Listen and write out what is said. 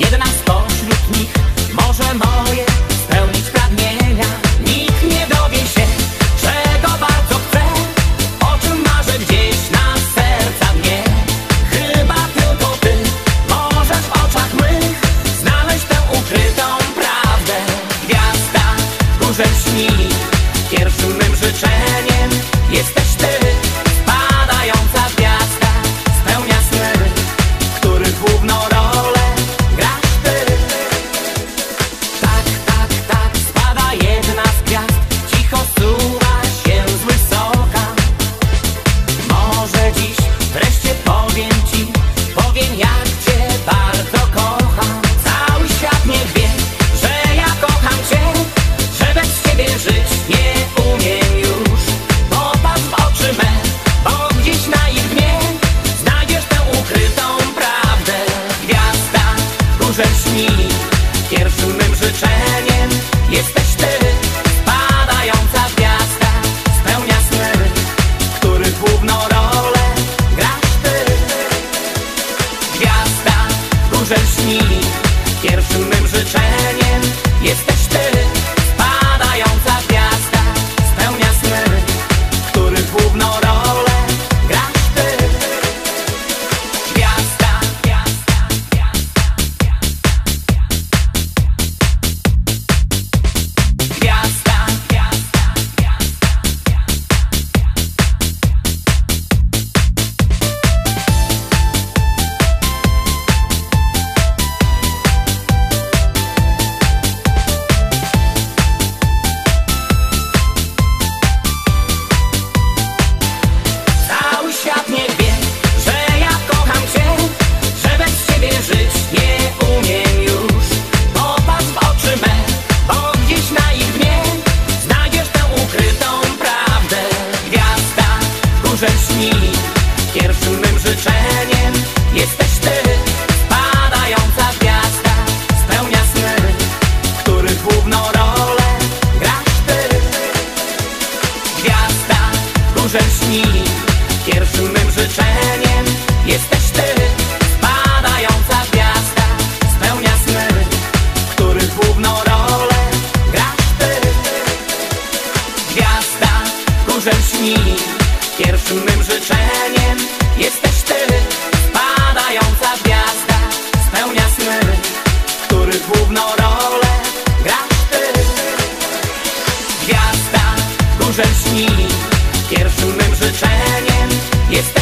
Jedna spośród nich może moje spełnić pragnienia. Nikt nie dowie się, czego bardzo chcę O czym marzę gdzieś na serca mnie. Chyba tylko ty możesz w oczach mych Znaleźć tę ukrytą prawdę. Gwiazda w górze śni Pierwszym mym życzeniem jesteś ty. dni Pierwszym mym życzeniem jesteś ty Padająca gwiazda spełnia sny W których główną rolę grasz ty. Gwiazda górze śni Pierwszym mym życzeniem jesteś